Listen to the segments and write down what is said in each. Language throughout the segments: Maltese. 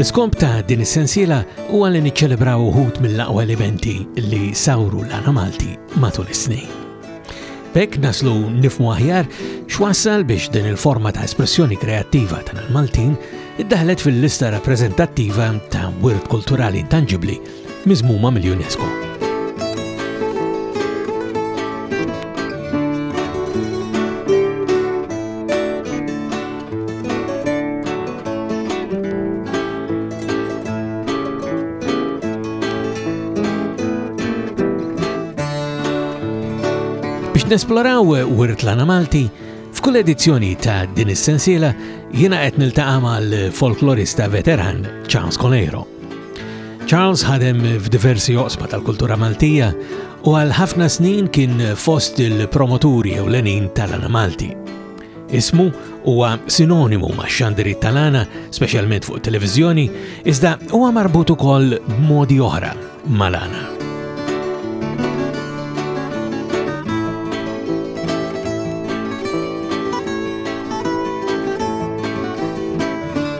L-iskomp ta' din is-sensiela huwa li niċċelebraw uħud mill-aqwa elementi li sawru l-għana Malti matul is-snin. Bek naslu nifmu aħjar x'wassal biex din il-forma ta' espressjoni kreattiva ta' maltin iddaħlet fil-lista rappreżentattiva ta' wirt kulturali intangibli miżmuma mill-UNESCO. nesploraw wirt lana Malti, f'kull edizzjoni ta' din is-sensiela jiena qed niltaqa' mal-folklorista veteran Charles Coleiro. Charles ħadem f'diversi oqsma tal-kultura Maltija u għal ħafna snin kien fost il-promoturi ewlenin tal-Ana Malti. Ismu huwa sinonimu ma' xandiri tal-Ana, speċjalment fuq televizjoni, iżda huwa marbut ukoll b'modi oħra mal-Ana.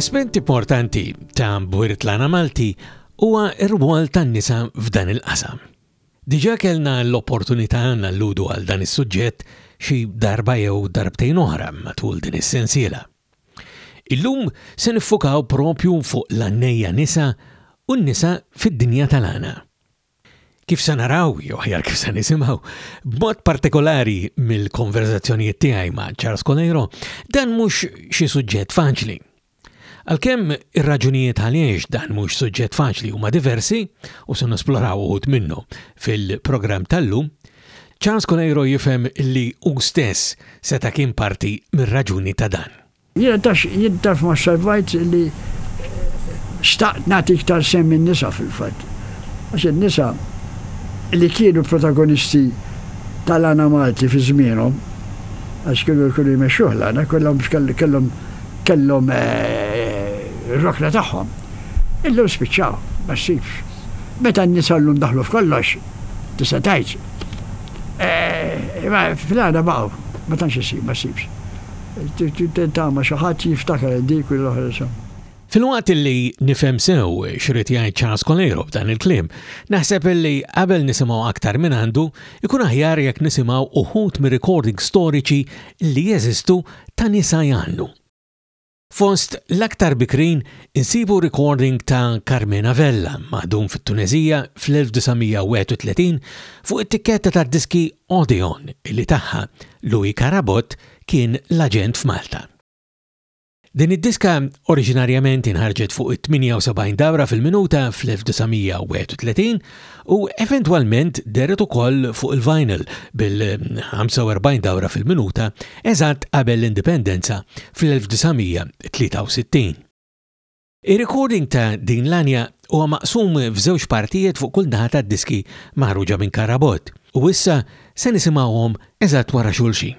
Aspett importanti ta' Bwirtlana Malti huwa r-rwol tan-nisa f'dan il-qasam. Diġà kellna l-opportunità nalludu għal dan is-suġġett xi darba jew darbtejn oħra matul din is-sensiela. Illum se niffukaw propju fuq l-għannejja nisa u n-nisa fid-dinja tal-għana. Kif se naraw, jew aħjar kif se nisimgħu, b'mod partikolari mill-konverżazzjonijiet tiegħi ma' Charles Coleiro, dan mhux xi suġġett faċli. Għalkemm ir-raġunijiet għaliex dan mhux suġġett faċli huma diversi u se nesploraw uħud minnhom fil-programm tal-lum, Charles Coneiro jifhem li hu stess seta' kien parti mir-raġuni ta' dan. Jiena taf jien taf ma sservajt li xtaqt nagħti iktar sehem lin-nisa fil-fatt. Għax in-nisa li kienu l-protagonisti tal-Għana Malti fi żmienhom, għax kienu kienu jmexxuh l-Għana, kellhom kellhom kellhom r-rokna tagħhom. Illum spiċċaw, ma ssibx. Meta n-nisa llum daħlu f'kollox, Tista' tgħidx, eh, ma fil-għada baqgħu, ma tantx isib, ma ssibx. Tama xi ħadd jiftakar dik u l-oħra insomma. Filwaqt li nifhem sew x'rid jgħid Charles Colero b'dan il-kliem, naħseb li qabel nisimgħu aktar minn għandu, ikun aħjar jekk nisimgħu uħud mir-recordings storiċi li jeżistu ta' nisa jgħannu. Fost l-aktar bikrin insibu recording ta' Carmena Vella maħdum fit-Tuneżija fl-1931 fuq it-tikketta tad-diski Odeon li tagħha Louis Carabott kien l-aġent f'Malta. Din id-diska oriġinarjament inħarġet fuq it-78 dawra fil-minuta fl-1931, u eventwalment dehret ukoll fuq il-vinyl bil-45 dawra fil-minuta eżatt qabel l-Indipendenza fl-1963. Ir-recording ta' din l-għanja huwa maqsum f'żewġ partijiet fuq kull naħa tad-diski maħruġa minn Karabot, u issa se nisimgħuhom eżatt wara xulxin.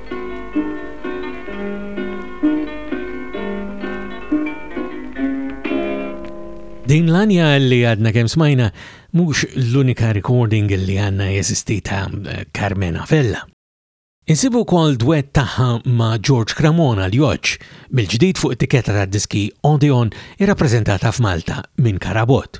Din l-anja li għadna kem smajna mux l-unika recording li għanna jesisti ta' Carmena Fella. Insibu kol dwet taħħa ma' George Cramona l joċ bil-ġdid fuq etiketta ta' diski Odeon irrappreżentata f'Malta minn Karabot.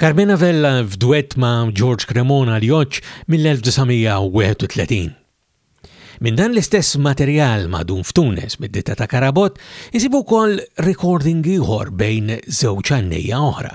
Carmena Vella f'dwett ma' George Cremona li joċ mill-1931. Minn dan l-istess materjal madun f'Tunes mid-ditta ta' Karabot, isibu wkoll recording ieħor bejn żewġ għannejja oħra.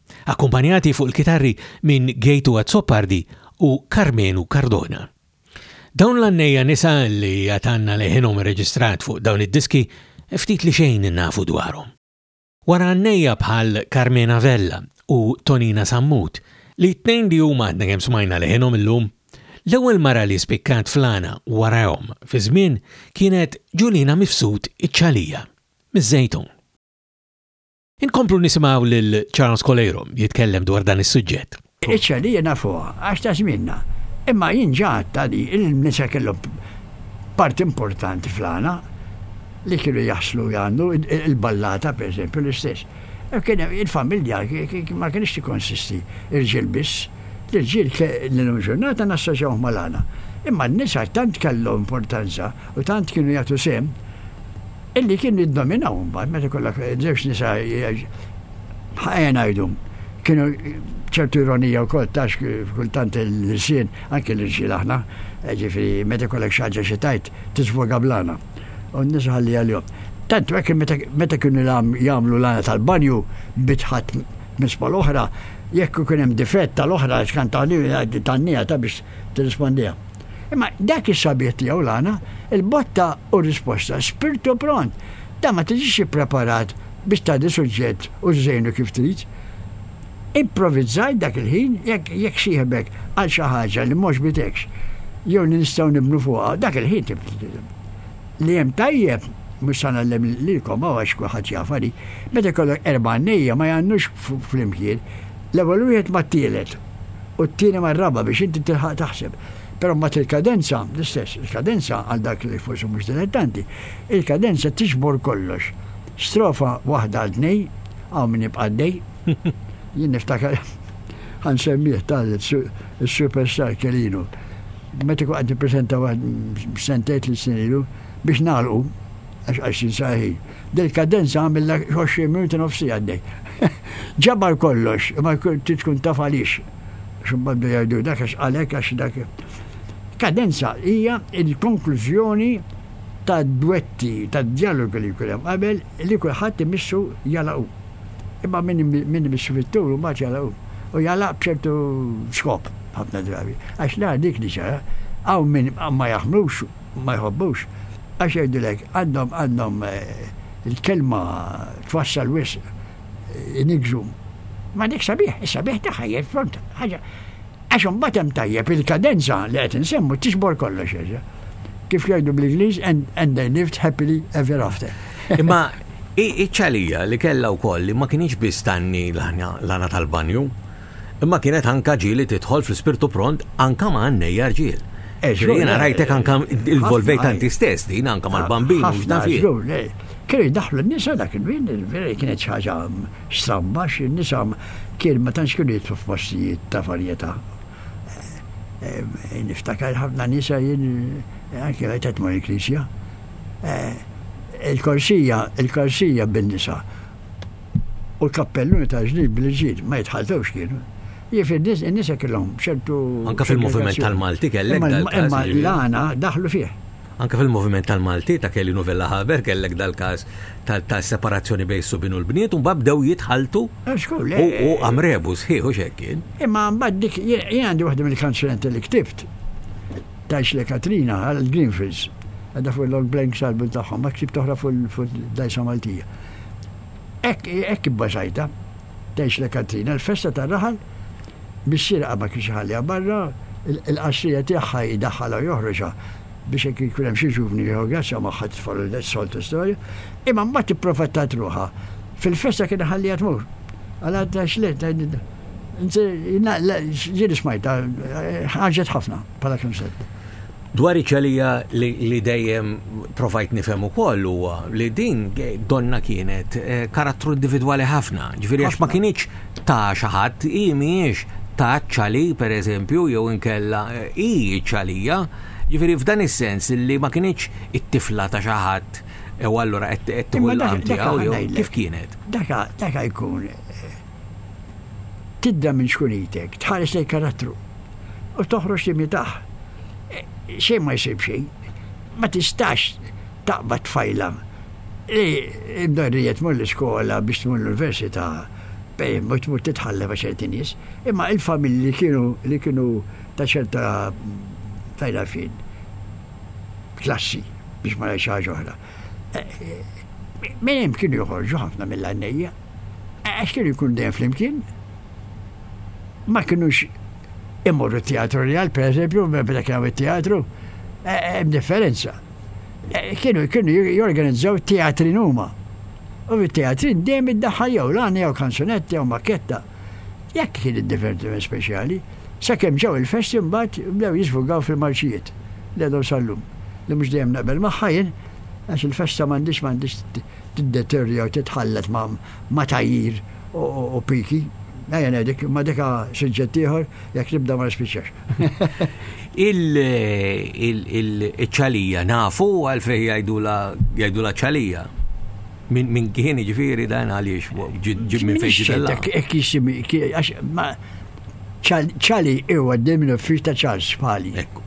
akkumpanjati fuq il-kitarri minn Geitu Azzopardi u Karmenu Cardona. Dawn l-għannejja nisa li għad għandna leħinhom irreġistrat fuq dawn id-diski ftit li xejn nafu dwarhom. Wara għannejja bħal Carmena Vella u Tonina Sammut, li t-tnejn li huma għadna kemm smajna leħinhom illum, l-ewwel mara li spikkat fl-għana warahom fiż-żmien kienet Ġuliena Mifsud iċ-Ċalija, miż-Żejtun. Inkomplu nisimgħu lil Charles Coleiro jitkellem dwar dan is-suġġett. Iċċa li jiena fuqha għax ta' żmienna. Imma jien ġa għadtha li l-nisa kellhom parti importanti fl-għana li kienu jaħslu jgħandu il-ballata pereżempju l-istess. Il-familja ma kienx tikkonsisti irġiel biss. L-irġiel l-lum ġurnata nassoċjawh mal-għana. Imma n-nisa tant kellhom importanza u tant kienu jagħtu sehem Illi kienu jiddominaw imbagħad meta jkollok żewġ nisa ħajja ngħidu kienu ċertu ironija wkoll tax kultant l-irsien, anke l-irġiel aħna, ġifieri meta jkollok xi ħaġa xi tgħid tiżvoga bl-għana. U n-nisa ħalliha għalihom. Tant hekk meta kienu jagħmlu l-għana tal-banju bitħat mispa l-oħra, jekk ikun hemm difett tal-oħra x'kantani tgħannija ta' biex tirrispondiha. Imma dak is-sabiħ tiegħu l-għana, il-botta u r-risposta, spirtu pront. Dan ma tiġix ippreparat biex tgħaddi suġġett u żżejnu kif trid. Improvvizzajt dak il-ħin, jekk jekk sieħbek qal xi ħaġa li m'għoġbitekx jew li nistgħu nibnu fuqha, dak il-ħin tibda Li hemm tajjeb, mhux se ngħallem lilkom hawn għax kulħadd jafha di, meta jkollok erba' għannejja ma jgħannux flimkien, l-ewwel wieħed mat-tielet. u t-tieni mar-raba' biex inti tilħaq taħseb. Però mbagħad il-kadenza, l-istess, il-kadenza għal dak li forsi mhux dilettanti, il-kadenza tiġbor kollox. Strofa waħda għal tnejn, hawn min jibqa' għaddej. Jien niftakar ħa nsemmih tal is-superstar Kelinu. Meta kont qed nippreżenta waħd sentejn tliet snin ilu biex nagħlqu għax għax jinsar ħin. Dil-kadenza għamilla 20 minuti nofsi għaddej. Ġabar kollox, ma tkun taf għaliex. Xumbaddu jgħidu dak għax għalek għax dak. Kadenza hija il-konklużjoni ta' dwetti, ta' dialogu li jkun hemm qabel li kulħadd imissu jalaqu. Imma min imissu fit-tul u mbagħad jalaqu. U jalaq b'ċertu skop ħafna drabi. Għax la dik li ġara, hawn min ma jaħmlux ma jħobbux għax jgħidulek għandhom għandhom il-kelma twassal wisq iniggżu. Ma dik sabiħ, is-sabiħ tagħha jgħid front ħaġa għax imbagħad hemm tajjeb il-kadenza li qed insemmu tiġbor kollox erġa'. Kif jgħidu bl-Ingliż and they lived happily ever after. Imma iċ-ċalija li kellha wkoll li ma kienx biss tanni l-ħna tal-banju, Imma kienet anka ġieli tidħol fl-ispirtu pront anka ma' għannejja rġiel. Ġifieri jiena rajtek anka involvejt anti stess din anka mal-bambini u x'naf jien. Ħafna, żgur, le. Kienu jiddaħħlu n-nisa dak iż-żmien, vera kienet xi ħaġa stramba għax in-nisa kienu ma tantx kienu jidħlu f'postijiet ta' varjetà. Niftakar ħafna nisa jien anke rajt qed mor il-knisja. Il-korsija, il-korsija bin-nisa. u l-kappelluni tal-ġnid bl-ġid ma jitħaltewx kienu. Jif in-nisa kellhom ċertu. Anka fil-moviment tal-Malti kellek dal-każ. Imma l-għana daħlu fih. Anka fil-moviment tal-Malti ta' Kelly Novella Haber kellek dal-każ tal-separazzjoni bejn subin u l-bniet u mbagħad bdew jitħaltu. U għamrebu sħiħ u xekkin. Imma mbagħad dik jien għandi waħda mill-kanzunetti li ktibt tajx li Katrina għal Greenfields. Għadda fuq l-Old Blanks album tagħhom, ma ktib toħra fuq dajsa Maltija. Hekk, hekk ibbażajtha. Tgħixlek Antrina, l-festa tar-raħal, missier qatt ma kienx iħalliha barra, il-qasrija tiegħha jdaħħalha u joħroġha biex hekk jkun hemm xi ġuvni li jieħu grazzja magħha titfgħol is-soltu storja, imma mbagħad ipprovat tgħadd ruħha. Fil-festa kien iħalliha tmur. Għala tgħixlek, tgħidilna. Inti, jiena, le, jiena smajtha, ħarġet ħafna bħala konsett. Dwar iċ-ċelija li dejjem provajt nifhem ukoll huwa li din donna kienet eh, karattru individwali ħafna, ġifieri għax ma kinitx ta' xi ħadd, hi mhijiex ta' ċali pereżempju jew inkella eh, hi ċalija, ġifieri f'dan is-sens li ma kinitx it-tifla ta' xi ħadd eh, u allura qed tieħu l-qam tiegħu kif kienet. Daka daka jkun tidda minn xkunitek, tħares lejn karattru. u toħroġ timitah. Xejn ma jsib xejn. Ma tistax taqbad tfajla li d-dorrija tmur l-iskola biex tmur l-università biex tmur titħalla ma' ċerti nies. Imma il-familji li kienu li kienu ta' ċerta tajna fin klassi biex ma ngħidx ħaġa oħra. Minn hemm kienu joħorġu ħafna mill-għannejja għax kienu jkunu dejjem flimkien. Ma kienux imorru teatru real, per eżempju, meta kien hawn teatru e, e, hemm differenza. E, kienu kienu jorganizzaw teatri numa. U fit-teatri dejjem id-daħħal jew l-għani jew kanzunetti jew maketta. Jekk kien id-divertiment speċjali, sakemm ġew il-festi mbagħad bdew jiżfugaw fil-marċijiet li għadhom sal-lum, li mhux dejjem naqbel magħha jien għax il-festa m'għandhiex m'għandhiex tiddeterja jew titħallat ma' tgħajjir u piki. Ejja ngħidlek, imma dik suġġett ieħor, jekk nibda ma nispiċċax. Il-ċalija nafu għalfejn jgħidulha ċalija. Min min kien ġviri dan għaliex ġib minn fejn ġibella. Ek jisimi, għax ma ċali iwa d-dim minn uffiċ ta' ċal spali. Ekku.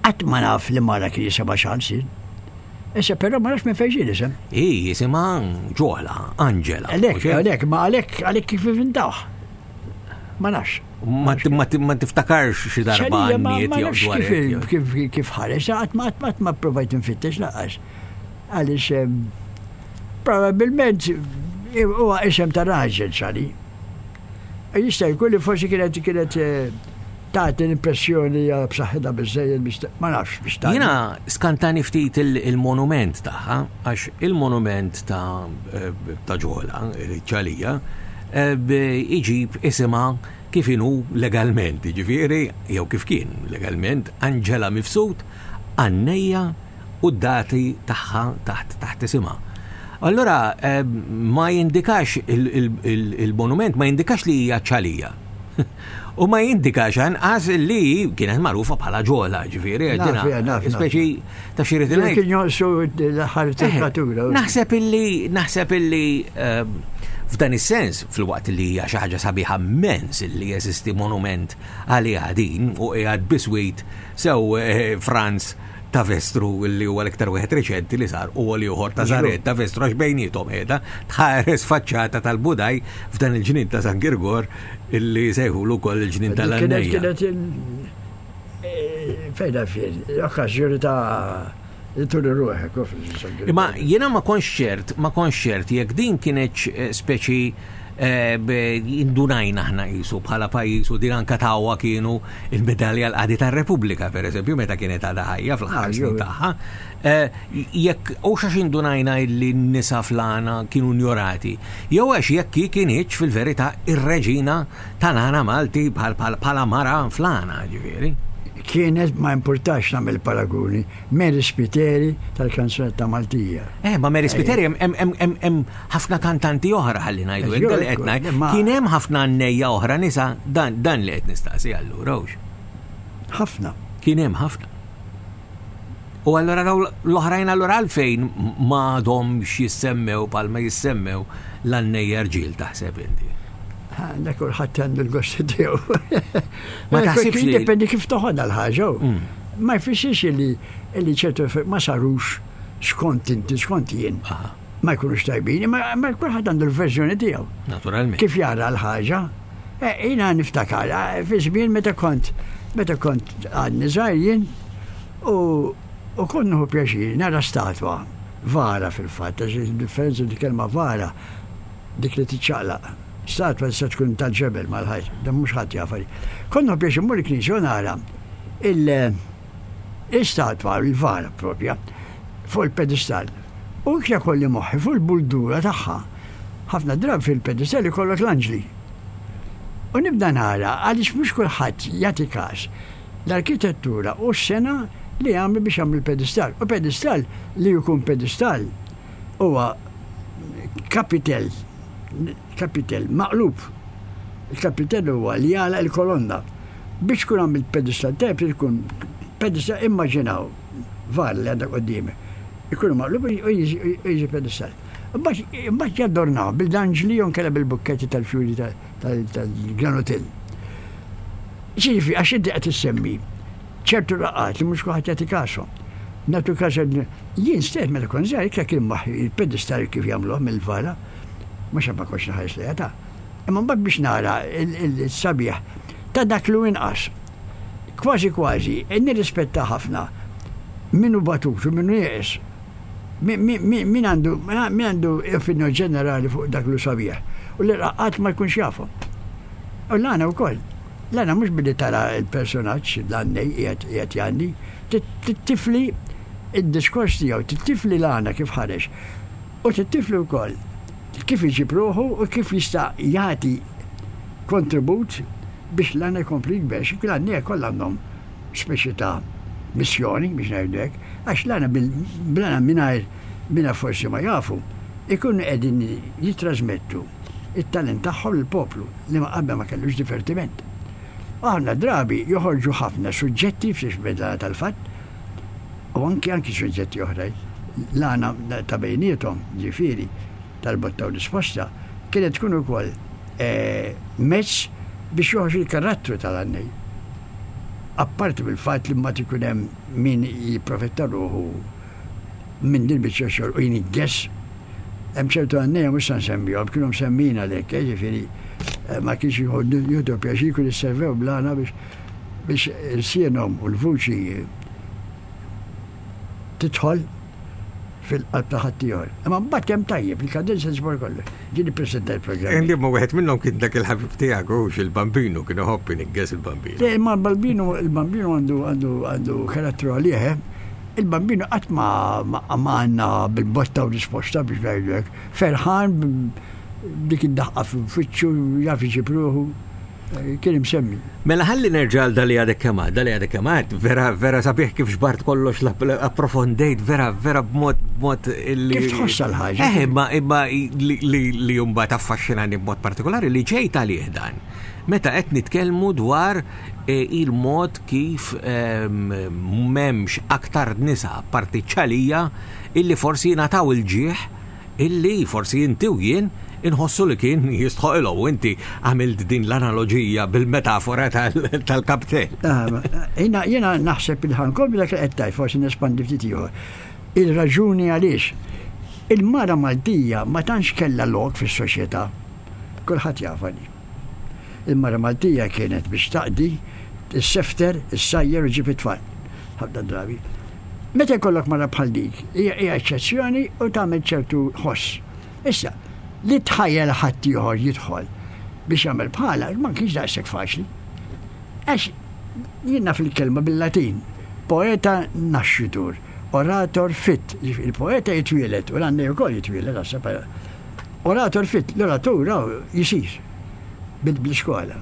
Għat ma naf li mara kien jisima ċal sin. Issa però ma nafx minn fejn ġil isem. Hi jisima ġola, Angela. Għalek, għalek, ma għalek, għalek kif vintaħ. Ma nafx. Ma tiftakarx xi darba. Ma nafx kif ħares, għat ma għat ma provajt nfittex laqas. għaliex probabbilment huwa isem ta' raġel xali. Jista' jkun li forsi kienet kienet tagħti l-impressjoni b'saħħitha biżejjed biex ma nafx biex tagħti. Jiena skantani ftit il-monument tagħha għax il-monument ta' ta' ġola, ċalija, iġib isimha kif inhu legalment, ġifieri jew kif kien legalment Angela Mifsud għannejja u d-dati tagħha taħt taħt isimha. Allura ma jindikax il-monument ma jindikax li hija ċalija. U ma jindikax anqas li kienet magħrufa bħala ġola, ġifieri għedina. Speċi ta' xi rid ngħid. Kien jonqsu l-aħħar temperatura. Naħseb illi naħseb illi F'dan is-sens, fil-waqt li hija xi ħaġa sabiħa mens li jeżisti monument għaliha din u qiegħed biswit sew eh, Franz ta' Vestru li huwa l-iktar wieħed reċenti li sar u għal ieħor ta' Zaret ta' Vestru għax bejnietom qiegħda tħares faċċata tal-Budaj f'dan il-ġnien ta' San Girgor li sejħulu wkoll il-ġnien tal-Annejja. Eh, fejda fien, okkażjoni ta' Turi ruħek, Imma jiena ma konċert, ma konċert, jekk din kienet eh, speċi Indunajna aħna qisu bħala pajjiż u din anka tawwa kienu il-medalja l-qadi tar-Repubblika, per eżempju, meta kienet għadha ħajja fl-aħħar snin tagħha. Jekk u xax indunajna illi n-nisa fl-għana kienu njorati, jew għax jekk hi kienitx fil-verità ir-reġina tal-għana Malti bħala mara fl-għana, ġifieri. Kienet ma importax nagħmel paraguni. Mary Spiteri tal-kanzunetta Maltija. Eh, ma Mary Spiteri hemm ħafna kantanti oħra ħalli ngħidu hekk li qed ngħid. Kien hemm ħafna għannejja oħra nisa dan li qed nistaqsi allura hux. Ħafna. Kien hemm ħafna. U allura daw l-oħrajn allura għalfejn ma għadhom jissemmew palma jissemmew l-għannejja rġil taħseb inti. Għanna kulħadd għandu l-gosti tiegħu. Ma taħsibx. Dependi kif toħodha l-ħaġa. Mm. Ma jfissirx illi illi ċertu affarijiet ma sarux skont inti, skont jien. Aha. Ma jkunux tajbin, imma imma kulħadd għandu l-verżjoni tiegħu. Naturalment. Kif jara l-ħaġa? Eh, Jina niftakar, eh, fi żmien meta kont, meta kont għadni żgħir jien u u kont nieħu pjaċir nara statwa vara fil-fatt, għax differenza di kelma vara dik li tiċċaqlaq. Statwa tista' tkun ta' ġebel mal-ħajt, dan mhux ħadd jafa li. Kont nieħu pjaċir mmur il-knisja u nara l-istatwa, il-vara proprja, fuq il-pedestall. U iktar kolli moħħi fuq il-buldura tagħha. Ħafna drabi fil-pedestall ikollok l-anġli. U nibda nara għaliex mhux kulħadd jagħti każ l-arkitettura u s-sengħa li għamlu biex għamlu l-pedestall. U pedestall li jkun pedestall huwa kapitell, kapitell maqlub. Il-kapitell huwa li jagħlaq il-kolonna. Biex tkun għamilt pedestall tajjeb trid tkun pedestall immaġinaw var li għandek quddiemek. Ikunu maqlubin u jiġi pedestall. Imbagħad imbagħad jaddornaw bil-danġli jew inkella bil-bukketti tal-fjuri tal-granotell. X'jiġifieri għax inti qed issemmi ċertu laqgħat li mhux kulħadd jagħti kashom. Nagħtu każ jien stess meta kont żgħir hekk kien moħħi il-pedestal kif jagħmluh mill-vala, mhux għax ma kontx naħares lejha ta'. Imma mbagħad biex nara il-sabiħ ta' dak li inqas. Kważi kważi nirrispetta ħafna min hu batut u min hu jeqes. Min għandu min għandu opinjoni ġenerali fuq dak li sabiħ u li qatt ma jkunx jafhom. U l-għana wkoll. L-għana mhux billi tara l-personaġġ, l-għannej qiegħed jgħanni. Trid tifli d-diskors tiegħu, trid tifli l-għana kif ħareġ. U trid tifli wkoll kif iġib ruħu u kif jista' jagħti kontribut biex l-għana jkompli jikber. Xi l-għanniej kollha għandhom speċi ta' missjoni, biex ngħidu hekk, għax l-għana bl-għana mingħajr mingħajr forsi ma jafu, ikunu qegħdin jittrażmettu t-talent tagħhom lill-poplu. li ma qabel ma kellux divertiment. U ħafna drabi joħorġu ħafna suġġetti f'xiex bidla tal-fatt, u anki anki suġġetti oħrajn. L-għana ta' bejniethom, ġifieri, tal-botta u risposta, kienet tkun ukoll mezz biex joħroġ il-karattru tal-għannej. Apparti mill-fatt li mbagħad ikun hemm min jipprofetta ruħu minn din il-biċċa xogħol u jniggess. Hemm ċertu għannejja mhux se nsemmihom, kienu msemmijin għalhekk, jiġifieri ma kienx jieħdu pjaċir kienu jisservew bl-għana biex biex ilsienhom u l-vuċi tidħol fil-qalb ta' ħaddieħor. Imma mbagħad hemm tajjeb, il-kadenza tiġbor kollox. Ġieli ppreżenta il-programm. Indi ma wieħed minnhom kien dak il-ħabib tiegħek u il-bambinu kien iħobb iniggeż il-bambinu. Imma l-bambinu il-bambinu għandu għandu għandu karattru għalih, eh? Il-Bambino qatt ma għamilna bil-botta u risposta biex ngħidu hekk. Ferħan dik id-daħqa f'wiċċu jaf iġib ruħu eh, kien imsemmi. Mela ħalli nerġa' għal dali għadek kemm dali għadek kemm vera vera sabiħ kif xbart kollox approfondejt vera vera b'mod b'mod li. Kif tħossa l-ħaġa? Eh, imma imma li jumba taffaxxinani b'mod partikolari li ġejt għalih dan. Meta qed nitkellmu dwar il-mod kif m'hemmx aktar nisa apparti ċ-Ċalija illi forsi jingħataw il-ġieħ illi forsi inti u jien inħossu li kien jistħoqilhom u inti għamilt din l-analoġija bil-metafora tal-kapten. Jiena jiena naħseb li ħankompli dak li qed tgħid forsi nespandi ftit ieħor. Il-raġuni għaliex il-mara Maltija ma tantx kellha lok fis-soċjetà. Kulħadd jafha din. Il-mara Maltija kienet biex taqdi, issefter, issajjar u ġġib it-tfal. Ħafna drabi. Meta jkollok mara bħal dik, hija hija eċċezzjoni u tagħmel ċertu ħoss. Issa, li tħajjel ħaddieħor jidħol biex jagħmel bħalha ma kienx daqshekk faċli. Għax jien naf il-kelma bil-Latin, poeta nascitur, orator fit, jiġifieri il-poeta jitwieled u l-għannej ukoll jitwieled, Oratur fit, l-oratur hawn jsir bl-iskola,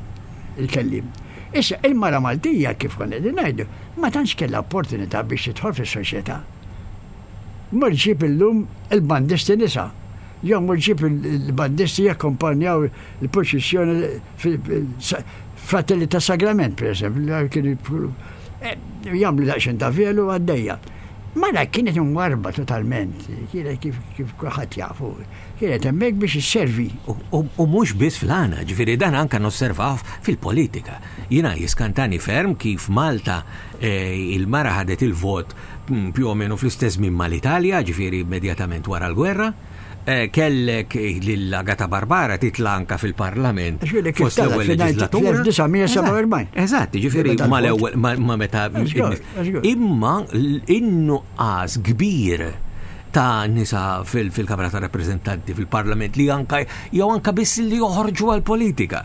il-kelliem. Issa, il-mara Maltija, kif konna qegħdin ngħidu, ma tantx kellha opportunità biex tidħol fis-soċjetà. Mur ġġib illum il-bandisti nisa, jew mur ġġib il-bandisti jakkumpanjaw Il-proċessjoni fil-Fratelli ta' Sagrament, per eżempju, kien eh, jagħmlu daqsxejn ta' velu għaddejja. Mara kienet imwarba totalment, kienet kif kif kulħadd jafu, kienet hemmhekk biex isservi. U mhux biss fl-għana, ġifieri dan anka nosservaw fil-politika. Jiena jiskantani ferm kif Malta eh, il-mara ħadet il-vot mm, più o meno fl-istess minn mal-Italja, ġifieri immedjatament wara l-gwerra. kellek lil Agata Barbara titla' anke fil-Parlament fost l-ewwel leġislatura. Fil-1947. Eżatt, jiġifieri mal-ewwel ma meta. Imma in-nuqqas kbir ta' nisa fil-Kamra ta' Rappreżentanti fil-Parlament li anka jew anka biss li joħorġu għall-politika.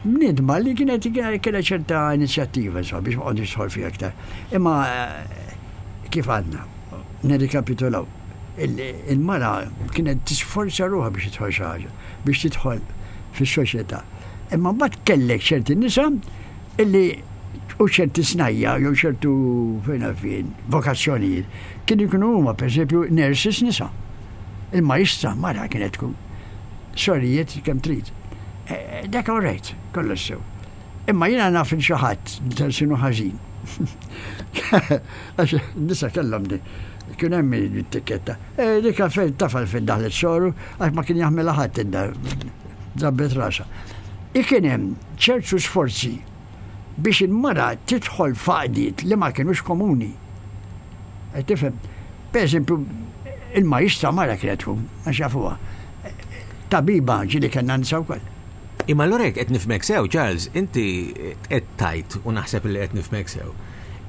Bniedma li kienet kellha ċerta inizjattiva, insomma, biex ma qogħdux tidħol fiha aktar. Imma kif għadna, nirrikapitulaw, il-mara kienet tisforza ruħha biex tidħol xi ħaġa, biex tidħol fis-soċjetà. Imma mbagħad kellek ċerti nisa illi u ċerti snajja jew ċertu fejna fin vokazzjonijiet kien ikunu huma pereżempju nurses nisa. Il-majstra mara kienet tkun. Sorijiet kemm trid. Dak all right, kollox sew. Imma jiena naf lil xi ħadd li tersinu ħażin. Għax nisa kellhom din. Kien hemm it-tikketta. E, dik fejn tafal fejn daħlet xoru għax ma kien jaħmilha ħadd id-dar. Dabbet rasa. Ikien hemm ċertu sforzi biex il-mara tidħol faqdiet li ma kienux komuni. Tifhem? Per eżempju, il-majstra mara kienet tkun, għax jafuha. tabiba ġieli kellna nisa wkoll. Imma allura jekk qed nifhmek sew, Charles, inti qed tgħid u naħseb li qed nifhmek sew,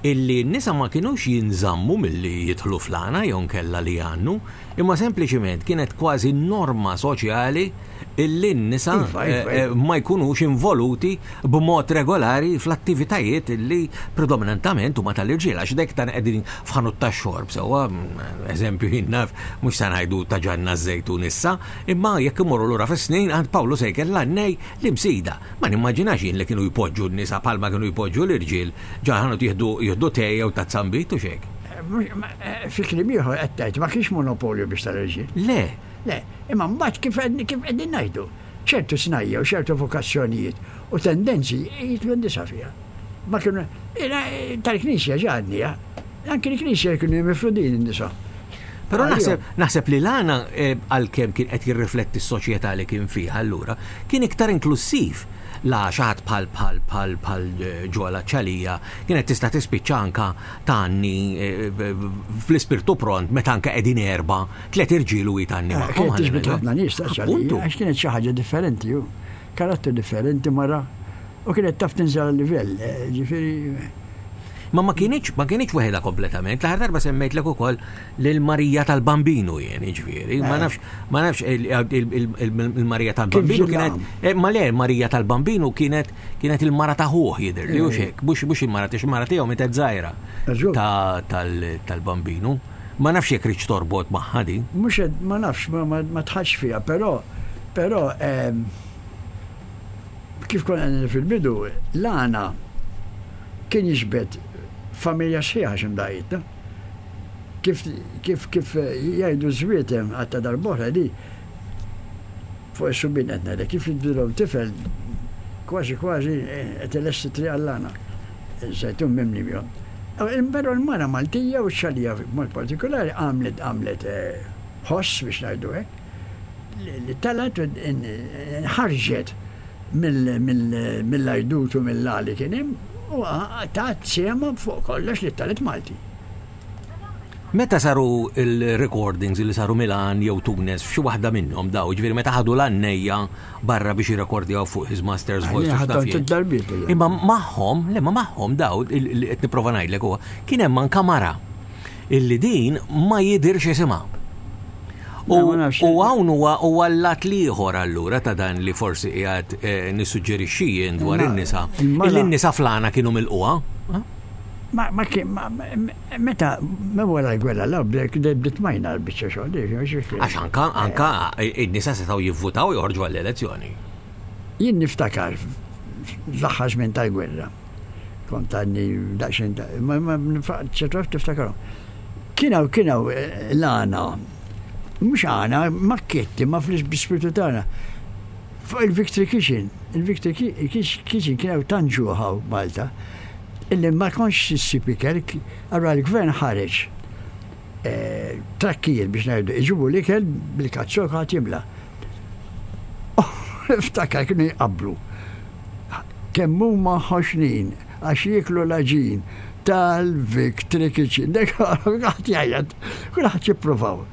illi n-nisa ma kinux jinżammu milli jidħlu fl-għana jew inkella li jgħannu, imma sempliċiment kienet kważi norma soċjali illi n-nisa iva, iva, eh, iva. ma jkunux involuti b'mod regolari fl-attivitajiet illi predominantament huma tal-irġiel għax dek tan qegħdin f'ħanut tax-xorb sewwa mm, eżempju jien naf Mhux se ngħidu ta' ġanna ż-żejtun issa, imma jekk immorru lura fis-snin għand Pawlu se jkellha n-nej li msida. Ma nimmaġinax jien li kienu jpoġġu n-nisa bħalma kienu jpoġġu l-irġiel ġol-ħanut jieħdu te jew tazza nbid u x'hekk. Fi kliem ieħor qed tgħid ma kienx monopolju biss tal-irġiel? Le. Le, imma mbagħad kif qegħdin ngħidu, ċertu snajja' u ċertu vokazzjonijiet u tendenzi jidħlu n-nisa fiha. Ma kienu, tal-Knisja ġa għadniha. Anki l-Knisja jkun hemm mifrudin in-nisa. Però naħseb naħseb li l-għana eh, għalkemm kien qed jirrifletti s-soċjetà li kien fiha allura, kien iktar inklussiv la xaħat bħal bħal bħal bħal eh, ġola ċalija kienet tista' tispiċċa anka tanni eh, fl-ispirtu pront meta anka qegħdin erba tliet irġiel u jitanni eh, magħhom. Kienet ħafna nies ta' ċalija għax kienet xi ħaġa differenti, karattu differenti mara U kienet taf tinżel għal-livell, ġifieri. Imma ma kinitx, ma kinitx weħidha kompletament. L-aħħar darba semmejtlek ukoll lil Marija tal-Bambinu jien, jiġifieri. Ma eh. nafx, ma nafx il-Marija tal-Bambinu kienet. Eh, ma le, Marija tal-Bambinu kienet kienet il-mara ta' ħuħ jidher li hux eh. hekk, mhux il-mara tix mara tiegħu meta żgħira tal-Bambinu. Ma nafx jekk riċ torbot magħha din. Mhux ma nafx ma tħax fiha, però però ehm, Kif kont qed ngħid fil-bidu, l-għana kien jiġbed familja sħiħa xi mdaqqitna. Kif kif jgħidu ż-żwietem għad ta' darb'oħra li, fuq is-subien qed ngħidlek, kif jidrilhom tifel kważi kważi qed ilesti t-triq għall-għana, iż-żejtun mimli bihom. Però l-mara Maltija u x-Xagħlija b'mod partikulari għamlet għamlet ħoss biex ngħidu hekk. li telgħet u ħarġet mill-għajdut u mill-għa li kien hemm u tat sehemha fuq kollox lit-talent Malti. Meta saru l-recordings li saru Milan jew Tunis f'xi waħda minnhom daw, jiġifieri meta ħadu l-għannejja barra biex jirrekordjaw fuq his master's voice. Jiena ħadhom ftit darbiet. Imma magħhom, le ma magħhom daw li qed nipprova ngħidlek huwa, kien hemm anka mara illi din ma jidhirx isimha. U hawn huwa l-lat l-ieħor allura ta' dan li forsi qiegħed nissuġġerixxi jien dwar in-nisa, illi n-nisa fl-għana kienu milqugħa. Ma, ma kien, ma, meta, minn wara l-gwerra, la, bdiet majna l-biċċa xogħol. Għax anka, anka, in-nisa setgħu jivvutaw joħorġu għall-elezzjoni. Jien niftakar l-aħħar żmien tal-gwerra. Kont għadni daqsxejn ta' imma imma nifaqt ċertu għaf tiftakarhom. Kien hawn kien hawn eh, l-għana, mhux għana, makketti ma fl-ispirtu tagħna. Fuq il-Victory Kitchen, il-Victory Kitchen kien hawn tanġuħa Malta, illi ma konx issib ikel, allura l-gvern ħareġ eh, trakkijiet biex ngħidu, iġibu l-ikel bil-kazzok ħadd jimla. Ftakar kienu jqablu. Kemm huma ħoxnin għax jieklu l-għaġin tal-Vic Trikiċ. Dek ħadd jgħajjat, kulħadd jippruvaw.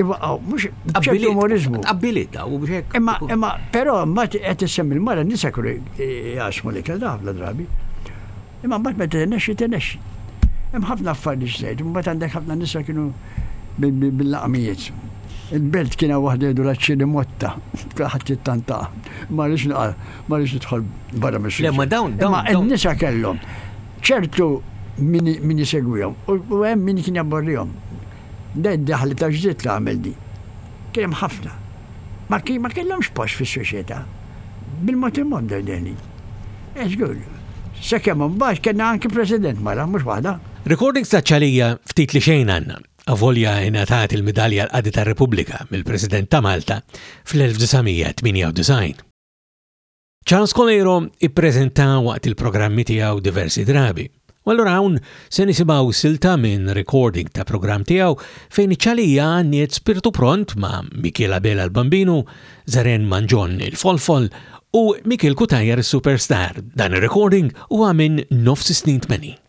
Iwaqgħu, mhux b'ċertu umorizmu. Tqabbiliet daw u b'hekk. Imma imma però mbagħad qed issemmi l-mara nisa kienu jgħaxmu l-ikel ħafna drabi. Imma mbagħad meta tinexxi tinexxi. Hemm ħafna affarijiet li xtejt, mbagħad għandek ħafna nisa kienu bil-laqmijiet. Il-belt kiena waħda jdu l-aċċili motta, ħadd jittanta. Ma rridx naqal, ma rridx nidħol barra mix Ma dawn, dawn. Ma n-nisa kellhom ċertu min jisegwihom u hemm min kien jabborrihom. Deh daħlet għax ridt nagħmel din. Kien hemm ħafna. Ma kien ma kellhomx post fis-soċjetà. Bil-mod il-mod deh dehli. Eh żgur. Sakemm imbagħad kellna anki President mara, mhux waħda. Recordings ta' Txalija ftit li xejn għandna, avolja ingħatat il-Midalja l-Qadi tar-Repubblika mill-President ta' Malta fl-1998. Charles Coleiro ippreżenta waqt il-programmi tiegħu diversi drabi. U allura hawn se nisimgħu silta minn recording ta' programm tiegħu fejn iċalija għanniet spirtu pront ma' Mikiel Abela l-Bambinu, Zaren Manġon il-Folfol u Mikiel Kutajer Superstar. Dan ir-recording huwa minn nofs snin 80.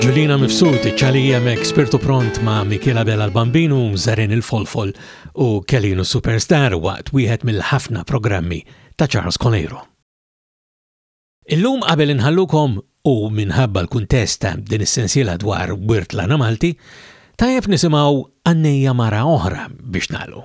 Ġulina Mifsud, ċali jemek spirtu pront ma' Michela Bella l-Bambinu, Zarin il-Folfol u Kellinu Superstar waqt wieħed mill-ħafna programmi ta' Charles Coleiro. Illum qabel inħallukom u minħabba l-kuntest ta' din is-sensiela dwar wirt l-ana Malti, tajjeb nisimgħu għannejja mara oħra biex nagħlu.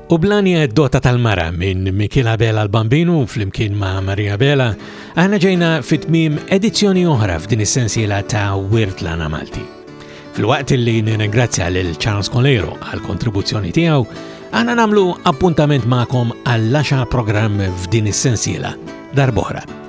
U bl-għan jgħid dota tal-mara minn Mikiel Abela l-Bambinu flimkien ma' Maria Abela, aħna ġejna fit-tmiem edizzjoni oħra f'din is-sensiela ta' Wirt Lana Malti. Fil-waqt li nirringrazzja lil Charles Colero għal-kontribuzzjoni tiegħu, aħna nagħmlu appuntament magħkom għall-10 programm f'din is-sensiela darbohra.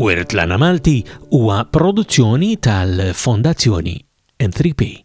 Wirt Lana Malti huwa produzzjoni tal-Fondazzjoni M3P.